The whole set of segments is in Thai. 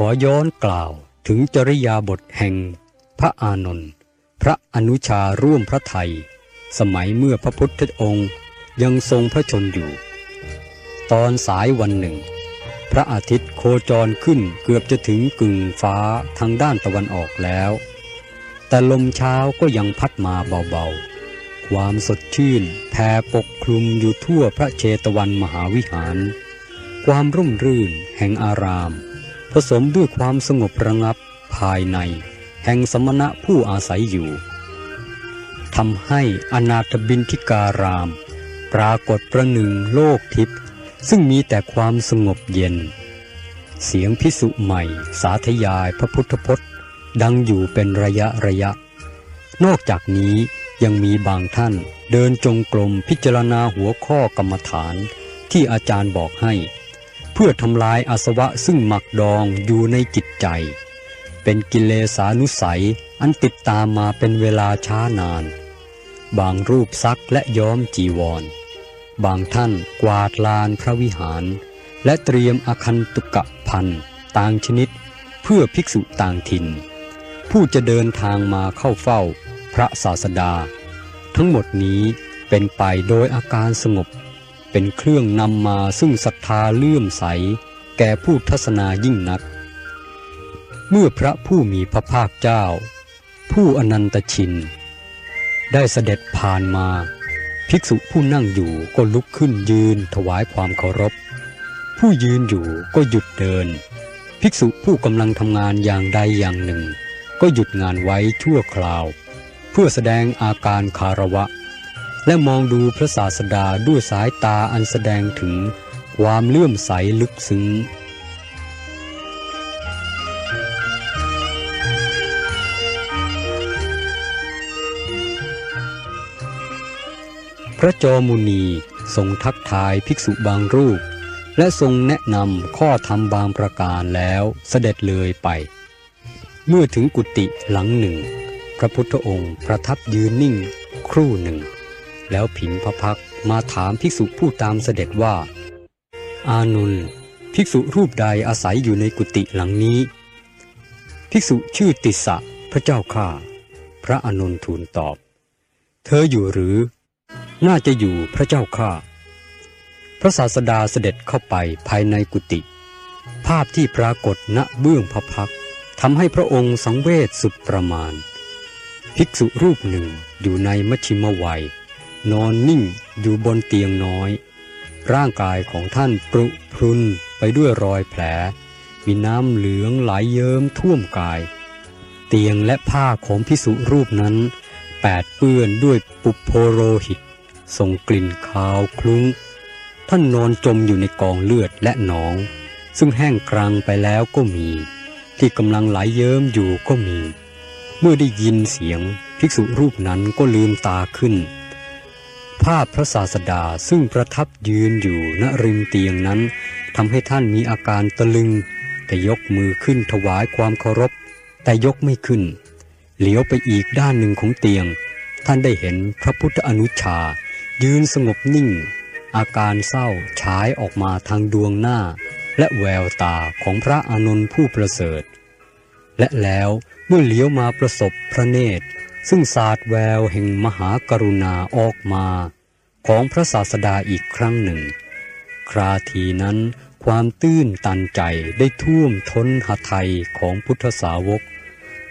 ขอย้อนกล่าวถึงจริยาบทแห่งพระอานนท์พระอนุชาร่วมพระไทย สมัยเมื่อพระพุทธองค์ยังทรงพระชนอยู่ ตอนสายวันหนึ่ง พระอาทิตย์โคจรขึ้นเกือบจะถึงกึ่งฟ้าทางด้านตะวันออกแล้ว แต่ลมเช้าก็ยังพัดมาเบาๆ ความสดชื่นแผ่ปกคลุมอยู่ทั่วพระเชตวันมหาวิหาร ความร่มรื่นแห่งอาราม สมด้วยความสงบระงับภายใน แห่งสมณะผู้อาศัยอยู่ทำให้อนาถบินทิการาม ปรากฏประหนึ่งโลกทิพย์ซึ่งมีแต่ความสงบเย็น เสียงพิสุใหม่ สาธยายพระพุทธพจน์ ดังอยู่เป็นระยะระยะ นอกจากนี้ยังมีบางท่านเดินจงกรมพิจารณาหัวข้อกรรมฐานที่อาจารย์บอกให้ เพื่อทำลายอาสวะซึ่งหมักดองอยู่ในจิตใจ เป็นกิเลสานุสัยอันติดตามมาเป็นเวลาช้านาน บางรูปซักและย้อมจีวร บางท่านกวาดลานพระวิหาร และเตรียมอคันตุกะพันต่างชนิด เพื่อภิกษุต่างถิ่น ผู้จะเดินทางมาเข้าเฝ้า พระศาสดา ทั้งหมดนี้เป็นไปโดยอาการสงบ เป็นเครื่องนำมาซึ่งศรัทธาเลื่อมใส แก่ผู้ทัศนายิ่งนัก เมื่อพระผู้มีพระภาคเจ้า ผู้อนันตชิน ได้เสด็จผ่านมา ภิกษุผู้นั่งอยู่ก็ลุกขึ้นยืนถวายความเคารพ ผู้ยืนอยู่ก็หยุดเดิน ภิกษุผู้กำลังทำงานอย่างใดอย่างหนึ่ง ก็หยุดงานไว้ชั่วคราว เพื่อแสดงอาการคารวะ และมองดูพระศาสดาด้วยสายตาอันแสดงถึงความเลื่อมใสลึกซึ้งพระจอมุนีทรงทักทายภิกษุบางรูป และทรงแนะนำข้อธรรมบางประการแล้วเสด็จเลยไป เมื่อถึงกุฏิหลังหนึ่ง พระพุทธองค์ประทับยืนนิ่งครู่หนึ่ง แล้วผินพระพักมาถามภิกษุผู้ตามเสด็จว่า อานนภิกษุรูปใดอาศัยอยู่ในกุฏิหลังนี้ ภิกษุชื่อติสสะพระเจ้าข้าพระอานนท์ทูลตอบ เธออยู่หรือ น่าจะอยู่พระเจ้าข้าพระศาสดาเสด็จเข้าไปภายในกุฏิภาพที่ปรากฏณเบื้องพระพักทำให้พระองค์สังเวชสุดประมาณ ภิกษุรูปหนึ่งอยู่ในมัชชิมวัย นอนนิ่งอยู่บนเตียงน้อย ร่างกายของท่านปรุพรุนไปด้วยรอยแผล มีน้ำเหลืองไหลเยิ้มท่วมกาย เตียงและผ้าของพิสุรูปนั้น แปดเปื้อนด้วยปุโพโรหิตส่งกลิ่นคาวคลุ้ง ท่านนอนจมอยู่ในกองเลือดและหนอง ซึ่งแห้งกรังไปแล้วก็มี ที่กำลังไหลเยิ้มอยู่ก็มี เมื่อได้ยินเสียงภิกษุรูปนั้นก็ลืมตาขึ้น ภาพพระศาสดาซึ่งประทับยืนอยู่ณริมเตียงนั้นทำให้ท่านมีอาการตะลึง แต่ยกมือขึ้นถวายความเคารพ แต่ยกไม่ขึ้น เหลียวไปอีกด้านหนึ่งของเตียง ท่านได้เห็นพระพุทธอนุชา ยืนสงบนิ่ง อาการเศร้าฉายออกมาทางดวงหน้า และแววตาของพระอานนท์ผู้ประเสริฐ และแล้วเมื่อเหลียวมาประสบพระเนตร ซึ่งสาดแววแห่งมหากรุณาออกมาของพระศาสดาอีกครั้งหนึ่ง คราทีนั้นความตื้นตันใจได้ท่วมท้นหทัยของพุทธสาวก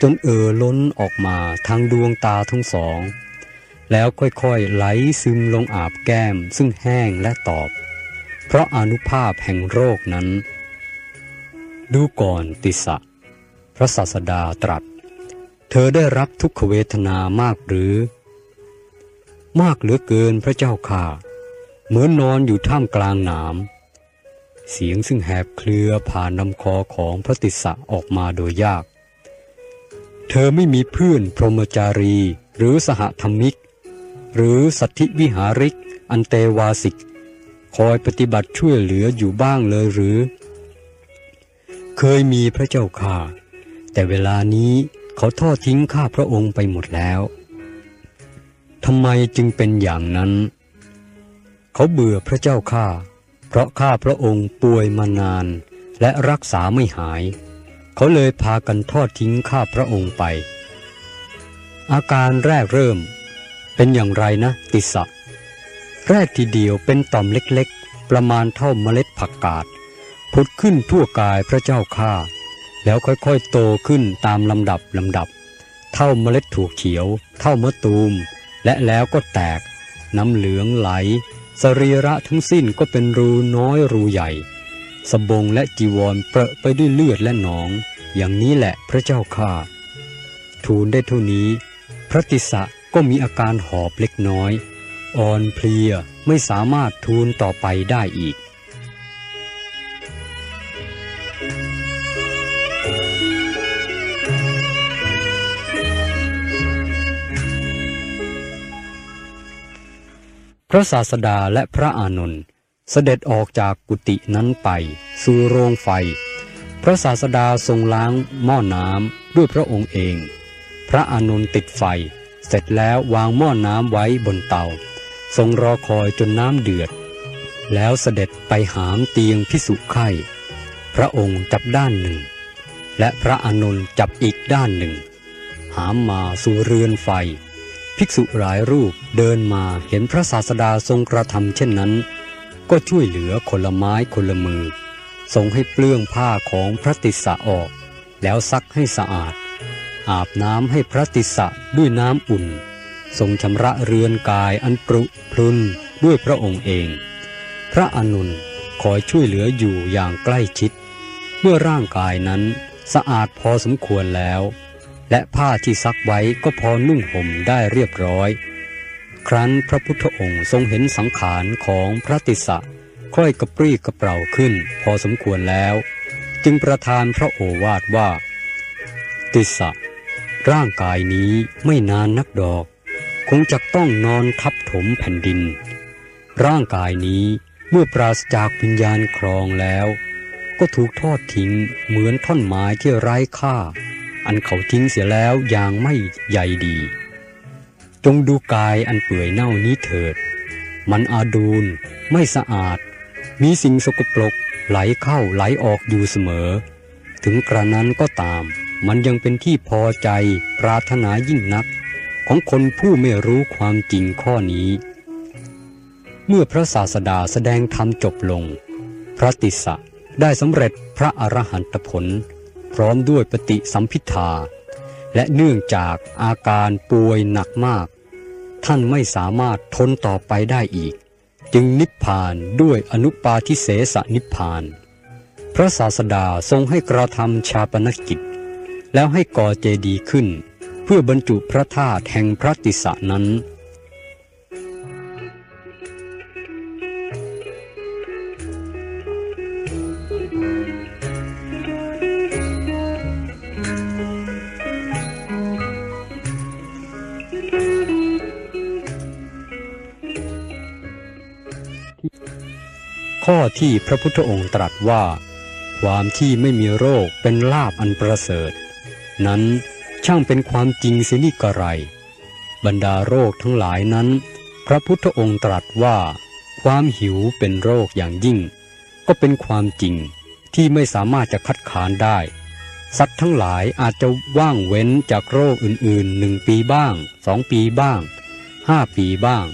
จนเอ่อล้นออกมาทางดวงตาทั้งสอง แล้วค่อยๆไหลซึมลงอาบแก้มซึ่งแห้งและตอบ เพราะอนุภาพแห่งโรคนั้น ดูก่อนติสะ พระศาสดาตรัส ธอได้รับทุกขเวทนามากหรือ มากเหลือเกินพระเจ้าค่ะ เหมือนนอนอยู่ท่ามกลางหนาม เสียงซึ่งแหบเคลือผ่านลำคอของพระติสสะออกมาโดยยาก เธอไม่มีเพื่อนพรหมจารีหรือสหธรรมิก หรือสัตธิวิหาริก อันเตวาสิก คอยปฏิบัติช่วยเหลืออยู่บ้างเลยหรือ เคยมีพระเจ้าค่ะ แต่เวลานี้ เขาทอดทิ้งข้าพระองค์ไปหมดแล้วทำไมจึงเป็นอย่างนั้น เขาเบื่อพระเจ้าข้าเพราะข้าพระองค์ป่วยมานานและรักษาไม่หาย เขาเลยพากันทอดทิ้งข้าพระองค์ไป อาการแรกเริ่ม เป็นอย่างไรนะ ติสะแรกทีเดียวเป็นต่อมเล็กๆ ประมาณเท่าเมล็ดผักกาด ผุดขึ้นทั่วกายพระเจ้าข้า แล้วค่อยๆโตขึ้นตามลำดับลำดับ เท่าเมล็ดถั่วเขียว เท่ามะตูม และแล้วก็แตก น้ำเหลืองไหล สรีระทั้งสิ้นก็เป็นรูน้อยรูใหญ่ สบงและจีวรเปรอะไปด้วยเลือดและหนอง อย่างนี้แหละพระเจ้าข้าทูลได้เท่านี้ พระติสะก็มีอาการหอบเล็กน้อย อ่อนเพลียไม่สามารถทูลต่อไปได้อีก ระศาสดาและพระอานนท์เสด็จออกจากกุฏินั้นไป สู่โรงไฟ พระศาสดาทรงล้างหม้อน้ำด้วยพระองค์เอง พระอานนท์ติดไฟ เสร็จแล้ววางหม้อน้ำไว้บนเตา ทรงรอคอยจนน้ำเดือด แล้วเสด็จไปหามเตียงพิสุไข่พระองค์จับด้านหนึ่ง และพระอานนท์จับอีกด้านหนึ่ง หามมาสู่เรือนไฟ ภิกษุหลายรูปเดินมาเห็นพระศาสดาทรงกระทำเช่นนั้น ก็ช่วยเหลือคนละไม้คนละมือทรงให้เปลื้องผ้าของพระติสสะออก แล้วซักให้สะอาด อาบน้ำให้พระติสสะด้วยน้ำอุ่น ทรงชำระเรือนกายอันปรุพรุนด้วยพระองค์เอง พระอนุนคอยช่วยเหลืออยู่อย่างใกล้ชิด เมื่อร่างกายนั้นสะอาดพอสมควรแล้ว และผ้าที่ซักไว้ก็พอนุ่งห่มได้เรียบร้อย ครั้นพระพุทธองค์ทรงเห็นสังขารของพระติสะค่อยกระปรี้กระเปร่าขึ้น พอสมควรแล้ว จึงประทานพระโอวาทว่า ติสสะร่างกายนี้ไม่นานนักดอก คงจะต้องนอนทับถมแผ่นดิน ร่างกายนี้เมื่อปราศจากวิญญาณครองแล้ว ก็ถูกทอดทิ้งเหมือนท่อนไม้ที่ไร้ค่า อันเขาทิ้งเสียแล้วอย่างไม่ใยดี จงดูกายอันเปื่อยเน่านี้เถิด มันอาดูลไม่สะอาด มีสิ่งสกปรกไหลเข้าไหลออกอยู่เสมอ ถึงกระนั้นก็ตาม มันยังเป็นที่พอใจปรารถนายิ่งนัก ของคนผู้ไม่รู้ความจริงข้อนี้ เมื่อพระศาสดาแสดงธรรมจบลง พระติสสะได้สำเร็จพระอรหันตผล พร้อมด้วยปฏิสัมพิทาและเนื่องจากอาการป่วยหนักมาก ท่านไม่สามารถทนต่อไปได้อีก จึงนิพพานด้วยอนุปาทิเสสนิพพาน พระศาสดาทรงให้กระทำชาปนกิจ แล้วให้ก่อเจดีย์ขึ้น เพื่อบรรจุพระธาตุแห่งพระติสสะนั้น ข้อที่พระพุทธองค์ตรัสว่า ความที่ไม่มีโรคเป็นลาบอันประเสริฐ นั้นช่างเป็นความจริงสินิกระไร บรรดาโรคทั้งหลายนั้น พระพุทธองค์ตรัสว่า ความหิวเป็นโรคอย่างยิ่ง ก็เป็นความจริงที่ไม่สามารถจะคัดค้านได้ สัตว์ทั้งหลายอาจจะว่างเว้นจากโรคอื่นๆหนึ่งปีบ้างสองปีบ้างห้าปีบ้าง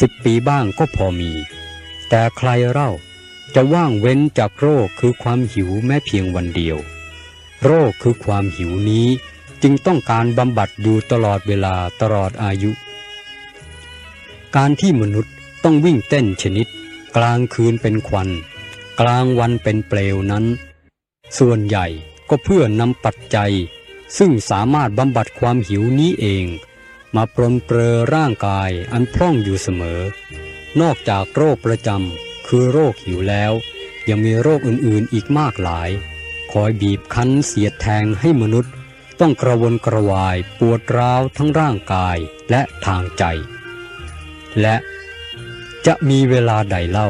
สิบปีบ้างก็พอมี แต่ใครเล่า จะว่างเว้นจากโรคคือความหิวแม้เพียงวันเดียว โรคคือความหิวนี้จึงต้องการบำบัดอยู่ตลอดเวลาตลอดอายุ การที่มนุษย์ต้องวิ่งเต้นชนิด กลางคืนเป็นควัน กลางวันเป็นเปลวนั้น ส่วนใหญ่ก็เพื่อนำปัจจัย ซึ่งสามารถบำบัดความหิวนี้เอง มาปรนเปรอร่างกายอันพร่องอยู่เสมอ นอกจากโรคประจำ คือโรคหิวแล้ว ยังมีโรคอื่นๆอีกมากหลาย คอยบีบคั้นเสียดแทงให้มนุษย์ ต้องกระวนกระวายปวดร้าวทั้งร่างกายและทางใจ และจะมีเวลาใดเล่า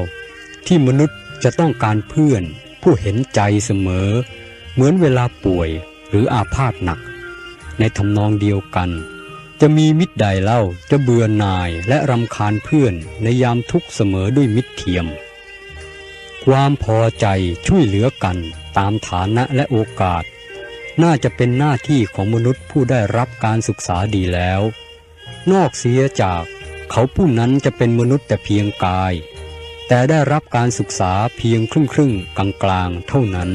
ที่มนุษย์จะต้องการเพื่อนผู้เห็นใจเสมอ เหมือนเวลาป่วยหรืออาพาธหนัก ในทำนองเดียวกัน จะมีมิตรใดเล่าจะเบื่อหน่ายและรำคาญเพื่อนในยามทุกข์เสมอด้วยมิตรเทียม ความพอใจช่วยเหลือกันตามฐานะและโอกาส น่าจะเป็นหน้าที่ของมนุษย์ผู้ได้รับการศึกษาดีแล้ว นอกเสียจากเขาผู้นั้นจะเป็นมนุษย์แต่เพียงกาย แต่ได้รับการศึกษาเพียงครึ่งครึ่งกลางกลางๆเท่านั้น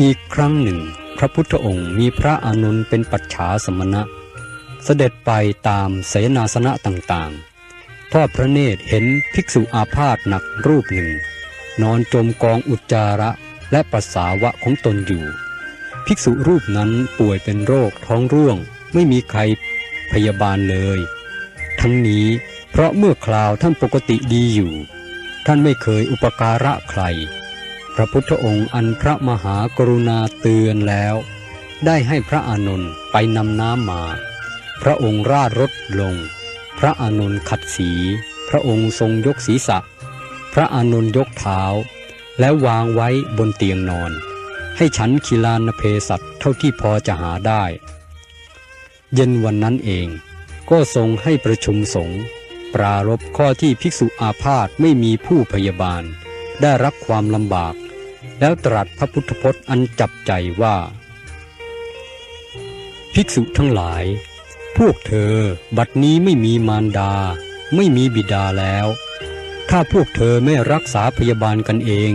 อีกครั้งหนึ่ง พระพุทธองค์มีพระอานนเป็นปัจฉาสมณะ เสด็จไปตามเสนาสนะต่างๆ ทอดพระเนตรเห็นภิกษุอาพาธหนักรูปหนึ่ง นอนจมกองอุจจาระและปัสสาวะของตนอยู่ ภิกษุรูปนั้นป่วยเป็นโรคท้องร่วง ไม่มีใครพยาบาลเลย ทั้งนี้เพราะเมื่อคราวท่านปกติดีอยู่ ท่านไม่เคยอุปการะใคร ระพุทธองค์อันพระมหากรุณาเตือนแล้ว ได้ให้พระอานนท์ไปนำน้ำมา พระองค์ราดรถลง พระอานนท์ขัดสี พระองค์ทรงยกศีรษะ พระอานนท์ยกเท้า แล้ววางไว้บนเตียงนอน ให้ฉันคีลานเพสัตเท่าที่พอจะหาได้ เย็นวันนั้นเองก็ทรงให้ประชุมสงฆ์ปรารบข้อที่ภิกษุอาพาธไม่มีผู้พยาบาล ได้รับความลำบาก แล้วตรัสพระพุทธพจน์อันจับใจว่า ภิกษุทั้งหลาย พวกเธอบัดนี้ไม่มีมารดา ไม่มีบิดาแล้ว ถ้าพวกเธอไม่รักษาพยาบาลกันเอง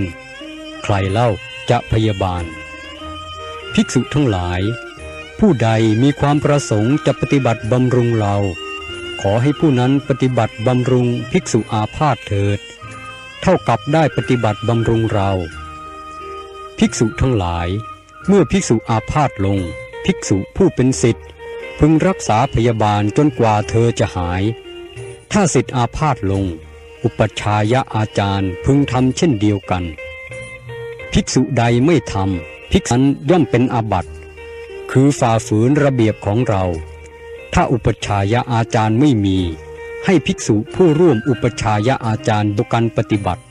ใครเล่าจะพยาบาล ภิกษุทั้งหลาย ผู้ใดมีความประสงค์จะปฏิบัติบำรุงเรา ขอให้ผู้นั้นปฏิบัติบำรุงภิกษุอาพาธเถิด เท่ากับได้ปฏิบัติบำรุงเรา ภิกษุทั้งหลาย เมื่อภิกษุอาพาธลง ภิกษุผู้เป็นสิทธิ์พึงรักษาพยาบาลจนกว่าเธอจะหาย ถ้าสิทธิ์อาพาธลง อุปชายะอาจารย์พึงทำเช่นเดียวกัน ภิกษุใดไม่ทำภิกษุนั้นย่อมเป็นอาบัติ คือฝ่าฝืนระเบียบของเรา ถ้าอุปชายะอาจารย์ไม่มี ให้ภิกษุผู้ร่วมอุปชายะอาจารย์ดูกันปฏิบัติ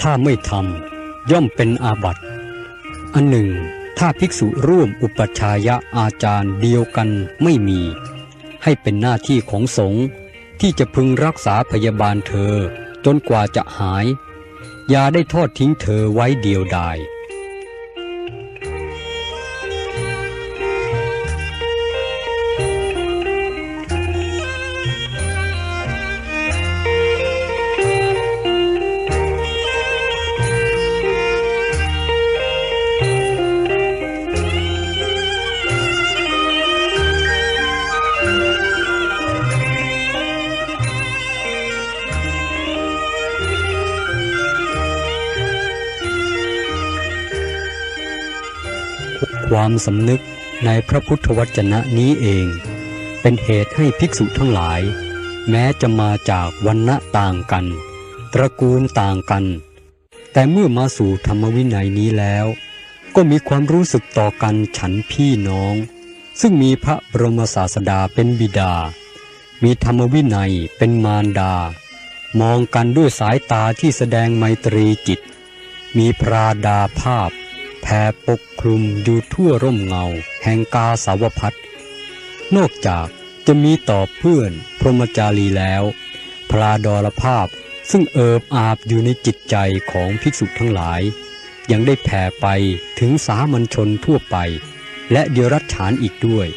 ถ้าไม่ทำย่อมเป็นอาบัติ อันหนึ่ง ถ้าภิกษุร่วมอุปชฌายะอาจารย์เดียวกันไม่มี ให้เป็นหน้าที่ของสงฆ์ที่จะพึงรักษาพยาบาลเธอ จนกว่าจะหาย อย่าได้ทอดทิ้งเธอไว้เดียวดาย ความสำนึกในพระพุทธวจนะนี้เอง เป็นเหตุให้ภิกษุทั้งหลาย แม้จะมาจากวันณะต่างกัน ตระกูลต่างกัน แต่เมื่อมาสู่ธรรมวินัยนี้แล้ว ก็มีความรู้สึกต่อกันฉันพี่น้อง ซึ่งมีพระบรมศาสดาเป็นบิดา มีธรรมวินัยเป็นมารดา มองกันด้วยสายตาที่แสดงไมตรีจิต มีพราดาภาพ แผ่ปกคลุมอยู่ทั่วร่มเงา แห่งกาสาวพัดนอกจากจะมีต่อเพื่อนพรหมจารีแล้ว พราดรภาพซึ่งเอิบอาบอยู่ในจิตใจของภิกษุทั้งหลาย ยังได้แผ่ไปถึงสามัญชนทั่วไป และเดียรัจฉานอีกด้วย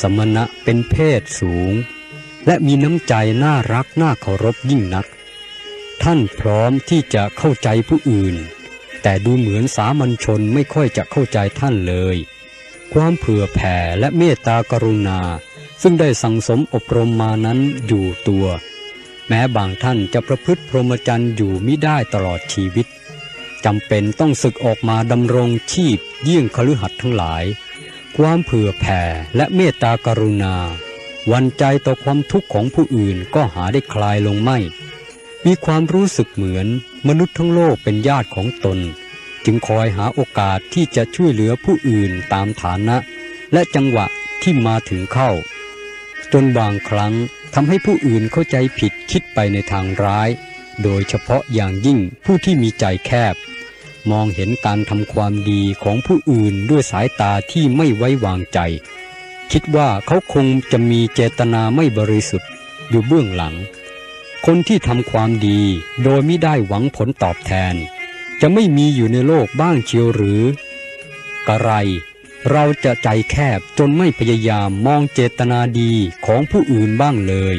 สมณะเป็นเพศสูง และมีน้ำใจน่ารักน่าเคารพยิ่งนัก ท่านพร้อมที่จะเข้าใจผู้อื่น แต่ดูเหมือนสามัญชนไม่ค่อยจะเข้าใจท่านเลย ความเผื่อแผ่และเมตตากรุณา ซึ่งได้สั่งสมอบรมมานั้นอยู่ตัว แม้บางท่านจะประพฤติพรหมจรรย์อยู่มิได้ตลอดชีวิตจำเป็นต้องศึกออกมาดำรงชีพเยี่ยงคฤหัสถ์ทั้งหลาย ความเผื่อแผ่และเมตตากรุณา วันใจต่อความทุกข์ของผู้อื่นก็หาได้คลายลงไม่ มีความรู้สึกเหมือนมนุษย์ทั้งโลกเป็นญาติของตน จึงคอยหาโอกาสที่จะช่วยเหลือผู้อื่นตามฐานะ และจังหวะที่มาถึงเข้า จนบางครั้งทำให้ผู้อื่นเข้าใจผิดคิดไปในทางร้าย โดยเฉพาะอย่างยิ่งผู้ที่มีใจแคบ มองเห็นการทำความดีของผู้อื่นด้วยสายตาที่ไม่ไว้วางใจ คิดว่าเขาคงจะมีเจตนาไม่บริสุทธิ์อยู่เบื้องหลัง คนที่ทำความดีโดยไม่ได้หวังผลตอบแทน จะไม่มีอยู่ในโลกบ้างเชียวหรือกระไร เราจะใจแคบจนไม่พยายามมองเจตนาดีของผู้อื่นบ้างเลย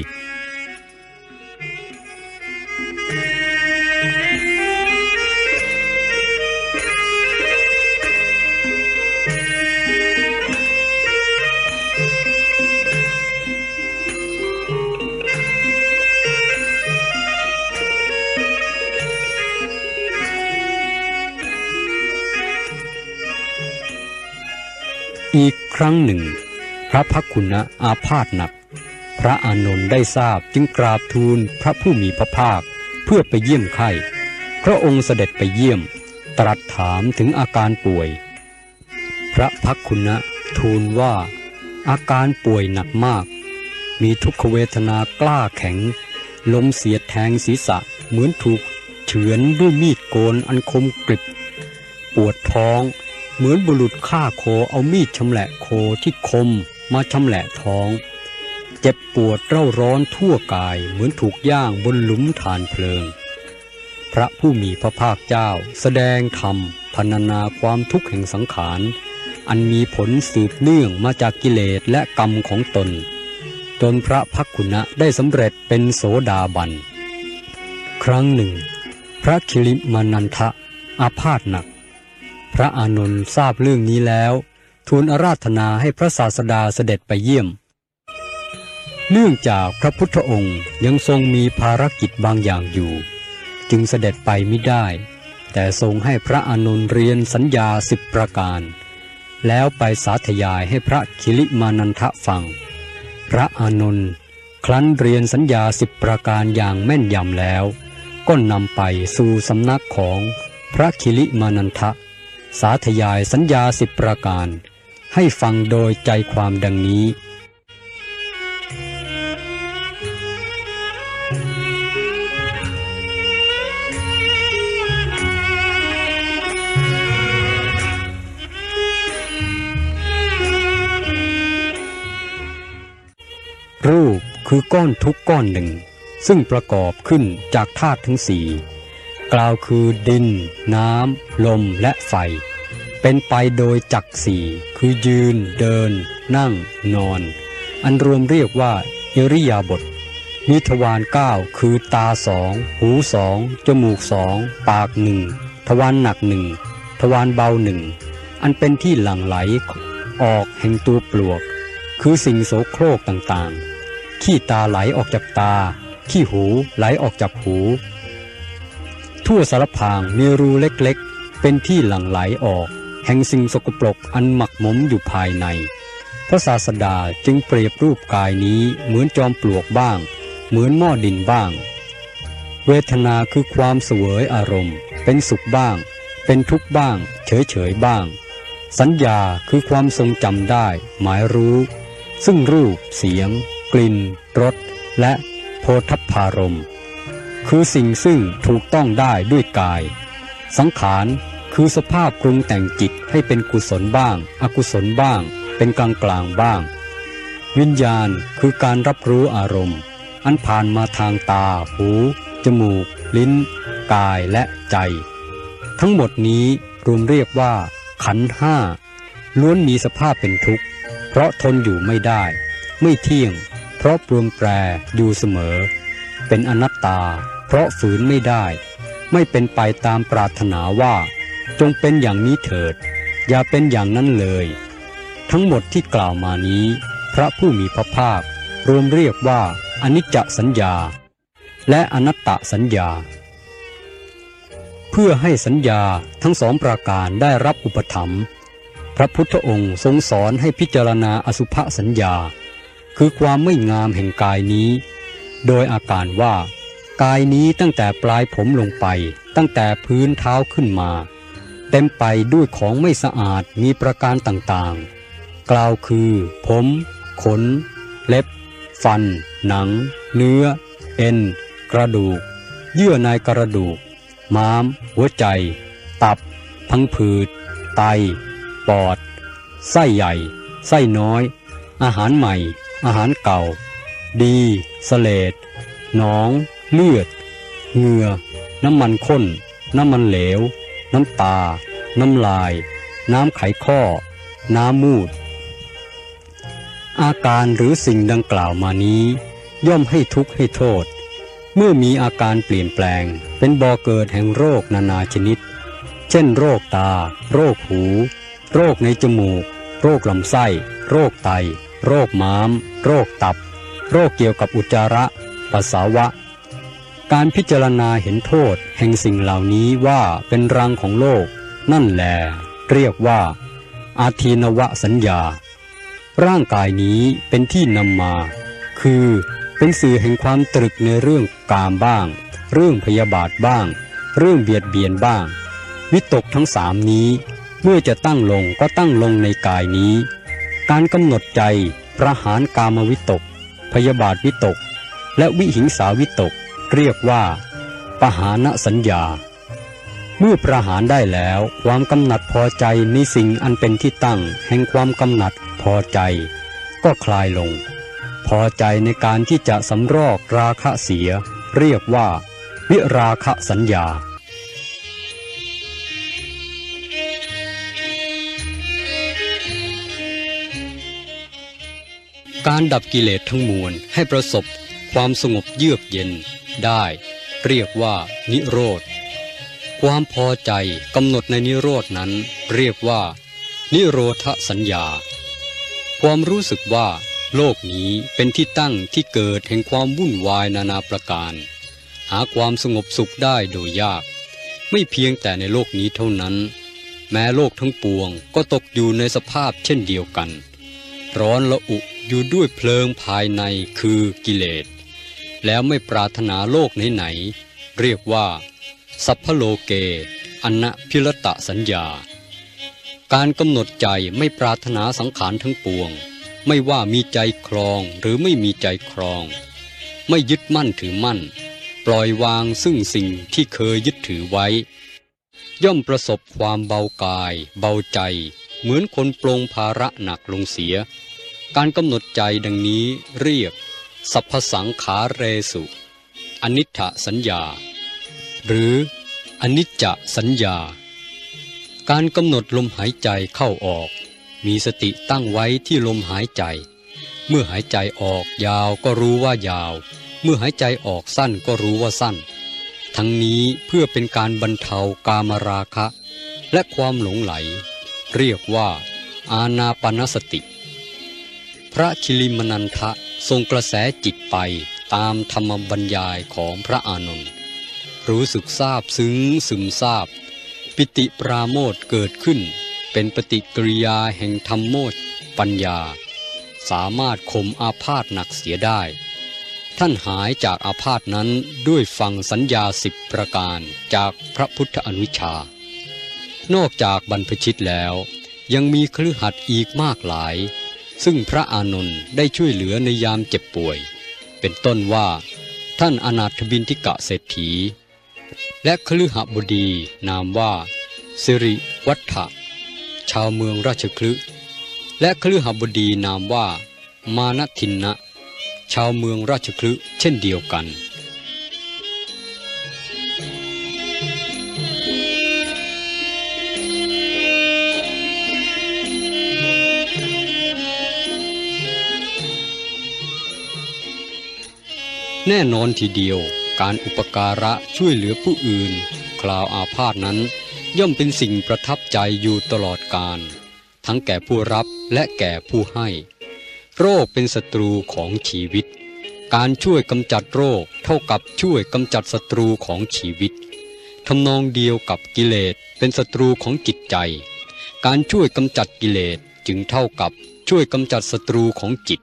ีครั้งหนึ่ง พระพักคุณะอาพาธหนัก พระอานนท์ได้ทราบจึงกราบทูลพระผู้มีพระภาคเพื่อไปเยี่ยมไข้พระองค์เสด็จไปเยี่ยม ตรัสถามถึงอาการป่วย พระพักคุณะทูลว่า อาการป่วยหนักมาก มีทุกขเวทนากล้าแข็งลมเสียดแทงศีรษะเหมือนถูกเฉือนด้วยมีดโกนอันคมกริบ ปวดท้อง เหมือนบุรุษฆ่าโคเอามีดชำแหละโคที่คมมาชำแหละท้อง เจ็บปวดเร่าร้อนทั่วกายเหมือนถูกย่างบนหลุมฐานเพลิง พระผู้มีพระภาคเจ้าแสดงธรรมพรรณนาความทุกข์แห่งสังขาร อันมีผลสืบเนื่องมาจากกิเลสและกรรมของตน จนพระพักขุณะได้สำเร็จเป็นโสดาบัน ครั้งหนึ่ง พระคิริมานันทะอาพาธหนัก ระอานนท์ทราบเรื่องนี้แล้ว ทูลอาราธนาให้พระศาสดาเสด็จไปเยี่ยม เนื่องจากพระพุทธองค์ยังทรงมีภารกิจบางอย่างอยู่ จึงเสด็จไปไม่ได้ แต่ทรงให้พระอานนท์เรียนสัญญาสิบประการ แล้วไปสาธยายให้พระคิริมานันทะฟัง พระอานนท์ครั้นเรียนสัญญาสิบประการอย่างแม่นยำแล้ว ก็นำไปสู่สำนักของพระคิริมานันทะ สาธยายสัญญาสิบประการ ให้ฟังโดยใจความดังนี้ รูปคือก้อนทุกก้อนหนึ่ง ซึ่งประกอบขึ้นจากธาตุทั้งสี่ กล่าวคือดิน น้ำ ลมและไฟ เป็นไปโดยจักรสี่คือยืน เดิน นั่ง นอน อันรวมเรียกว่าอิริยาบถมีทวารเก้าคือตาสอง หูสอง จมูกสอง ปากหนึ่ง ทวารหนักหนึ่ง ทวารเบาหนึ่ง อันเป็นที่หลั่งไหล ออกแห่งตัวปลวก คือสิ่งโสโครกต่างๆ ขี้ตาไหลออกจากตา ขี้หูไหลออกจากหู ทั่วสารพางมีรูเล็กๆ เป็นที่หลั่งไหลออก แห่งสิ่งสกปรกอันหมักหมมอยู่ภายใน พระศาสดาจึงเปรียบรูปกายนี้เหมือนจอมปลวกบ้าง เหมือนหม้อดินบ้าง เวทนาคือความเสวยอารมณ์ เป็นสุขบ้าง เป็นทุกข์บ้าง เฉยๆบ้าง สัญญาคือความทรงจำได้ หมายรู้ ซึ่งรูป เสียง กลิ่นรสและโพธพารมณ์ คือสิ่งซึ่งถูกต้องได้ด้วยกาย สังขารคือสภาพปรุงแต่งจิตให้เป็นกุศลบ้าง อกุศลบ้าง เป็นกลางกลางบ้าง วิญญาณคือการรับรู้อารมณ์ อันผ่านมาทางตา หู จมูก ลิ้น กายและใจ ทั้งหมดนี้รวมเรียกว่า ขันห้าล้วนมีสภาพเป็นทุกข์ เพราะทนอยู่ไม่ได้ ไม่เที่ยง เพราะปรวนแปรอยู่เสมอ เป็นอนัตตา เพราะฝืนไม่ได้ ไม่เป็นไปตามปรารถนาว่า จงเป็นอย่างนี้เถิด อย่าเป็นอย่างนั้นเลย ทั้งหมดที่กล่าวมานี้ พระผู้มีพระภาค รวมเรียกว่าอนิจจสัญญา และอนัตตสัญญา เพื่อให้สัญญาทั้งสองประการได้รับอุปถัมภ์พระพุทธองค์ทรงสอนให้พิจารณาอสุภสัญญา คือความไม่งามแห่งกายนี้ โดยอาการว่ากายนี้ตั้งแต่ปลายผมลงไป ตั้งแต่พื้นเท้าขึ้นมา เต็มไปด้วยของไม่สะอาดมีประการต่างๆ กล่าวคือ ผม ขน เล็บ ฟัน หนัง เนื้อ เอ็น กระดูก เยื่อในกระดูก ม้าม หัวใจ ตับ พังผืด ไต ปอด ไส้ใหญ่ ไส้น้อย อาหารใหม่ อาหารเก่า ดีสเลดหนอง เลือด เหงื่อ น้ำมันข้น น้ำมันเหลว น้ำตา น้ำลาย น้ำไขข้อ น้ำมูด อาการหรือสิ่งดังกล่าวมานี้ ย่อมให้ทุกข์ให้โทษ เมื่อมีอาการเปลี่ยนแปลง เป็นบ่อเกิดแห่งโรคนานาชนิด เช่น โรคตา โรคหู โรคในจมูก โรคลำไส้ โรคไต โรคม้าม โรคตับ โรคเกี่ยวกับอุจจาระปัสสาวะ การพิจารณาเห็นโทษแห่งสิ่งเหล่านี้ว่าเป็นรังของโลก นั่นแหลเรียกว่า อาทีนวสัญญา ร่างกายนี้เป็นที่นำมา คือเป็นสื่อแห่งความตรึกในเรื่องกามบ้าง เรื่องพยาบาทบ้าง เรื่องเบียดเบียนบ้าง วิตกทั้งสามนี้ เมื่อจะตั้งลงก็ตั้งลงในกายนี้ การกำหนดใจประหารกามวิตก พยาบาทวิตก และวิหิงสาวิตก เรียกว่า ปหานสัญญา เมื่อประหารได้แล้วความกำหนัดพอใจในสิ่งอันเป็นที่ตั้ง แห่งความกำหนัดพอใจ ก็คลายลง พอใจในการที่จะสำรอกราคะเสีย เรียกว่า วิราคะสัญญา การดับกิเลสทั้งมวลให้ประสบความสงบเยือกเย็นได้ เรียกว่านิโรธ ความพอใจกำหนดในนิโรธนั้น เรียกว่า นิโรธสัญญา ความรู้สึกว่า โลกนี้เป็นที่ตั้งที่เกิดแห่งความวุ่นวายนานาประการ หาความสงบสุขได้โดยยาก ไม่เพียงแต่ในโลกนี้เท่านั้น แม้โลกทั้งปวงก็ตกอยู่ในสภาพเช่นเดียวกัน ร้อนละอุ อยู่ด้วยเพลิงภายในคือกิเลส แล้วไม่ปรารถนาโลกไหนๆเรียกว่า สัพพโลเกอนนพิรตะสัญญา การกำหนดใจไม่ปรารถนาสังขารทั้งปวง ไม่ว่ามีใจครองหรือไม่มีใจครอง ไม่ยึดมั่นถือมั่น ปล่อยวางซึ่งสิ่งที่เคยยึดถือไว้ ย่อมประสบความเบากาย เบาใจ เหมือนคนปลงภาระหนักลงเสีย การกำหนดใจดังนี้เรียก สัพพสังขาเรสุ อนิจจสัญญา หรืออนิจจสัญญา การกำหนดลมหายใจเข้าออก มีสติตั้งไว้ที่ลมหายใจ เมื่อหายใจออกยาวก็รู้ว่ายาว เมื่อหายใจออกสั้นก็รู้ว่าสั้น ทั้งนี้เพื่อเป็นการบรรเทากามราคะ และความหลงไหล เรียกว่า อาณาปณสติ พระคิลิมนันทะทรงกระแสจิตไปตามธรรมบรรยายของพระอานนท์รู้สึกทราบซึ้งซึมซาบ ปิติปราโมทเกิดขึ้น เป็นปฏิกิริยาแห่งธรรมโมทปัญญา สามารถข่มอาพาธหนักเสียได้ ท่านหายจากอาพาธนั้นด้วยฟังสัญญาสิบประการจากพระพุทธอนุชา นอกจากบรรพชิตแล้ว ยังมีครือขัดอีกมากหลาย ซึ่งพระอานนท์ได้ช่วยเหลือในยามเจ็บป่วย เป็นต้นว่า ท่านอนาถบินทิกะเศรษฐี และคลือหบดีนามว่า สิริวัฒะชาวเมืองราชคลึและคลือหบดีนามว่า มานทินนะ ชาวเมืองราชคลึเช่นเดียวกัน แน่นอนทีเดียว การอุปการะช่วยเหลือผู้อื่นคราวอาพาธนั้น ย่อมเป็นสิ่งประทับใจอยู่ตลอดกาลทั้งแก่ผู้รับและแก่ผู้ให้ โรคเป็นศัตรูของชีวิต การช่วยกำจัดโรคเท่ากับช่วยกำจัดศัตรูของชีวิตทำนองเดียวกับกิเลสเป็นศัตรูของจิตใจ การช่วยกำจัดกิเลสจึงเท่ากับช่วยกำจัดศัตรูของจิต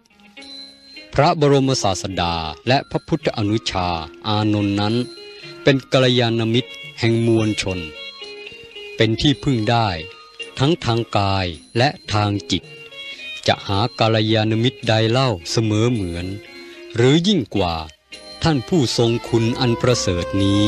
พระบรมศาสดาและพระพุทธอนุชา อานนท์นั้น เป็นกัลยาณมิตรแห่งมวลชน เป็นที่พึ่งได้ ทั้งทางกายและทางจิต จะหากัลยาณมิตรใดเล่าเสมอเหมือน หรือยิ่งกว่าท่านผู้ทรงคุณอันประเสริฐนี้